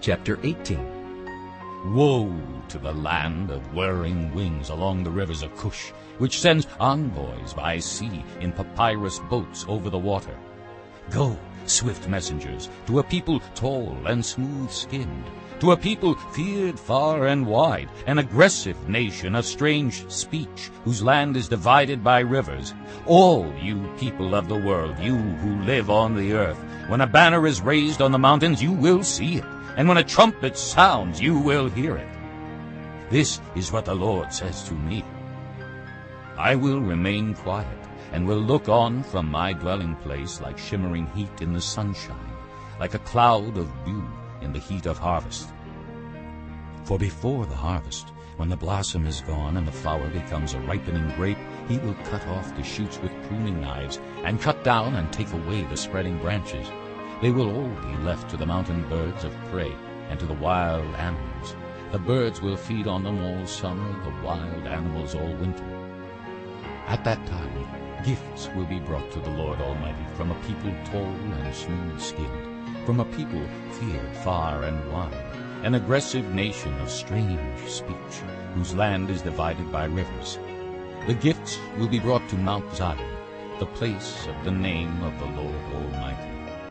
Chapter 18 Woe to the land of whirring wings along the rivers of Cush, which sends envoys by sea in papyrus boats over the water. Go, swift messengers, to a people tall and smooth-skinned, to a people feared far and wide, an aggressive nation of strange speech, whose land is divided by rivers. All you people of the world, you who live on the earth, when a banner is raised on the mountains, you will see it, and when a trumpet sounds, you will hear it. This is what the Lord says to me. I will remain quiet, and will look on from my dwelling place like shimmering heat in the sunshine, like a cloud of dew in the heat of harvest. For before the harvest, when the blossom is gone and the flower becomes a ripening grape, he will cut off the shoots with pruning knives, and cut down and take away the spreading branches. They will all be left to the mountain birds of prey and to the wild animals. The birds will feed on them all summer, the wild animals all winter. At that time, gifts will be brought to the Lord Almighty from a people tall and smooth-skinned, from a people feared far and wide, an aggressive nation of strange speech, whose land is divided by rivers. The gifts will be brought to Mount Zion, the place of the name of the Lord Almighty.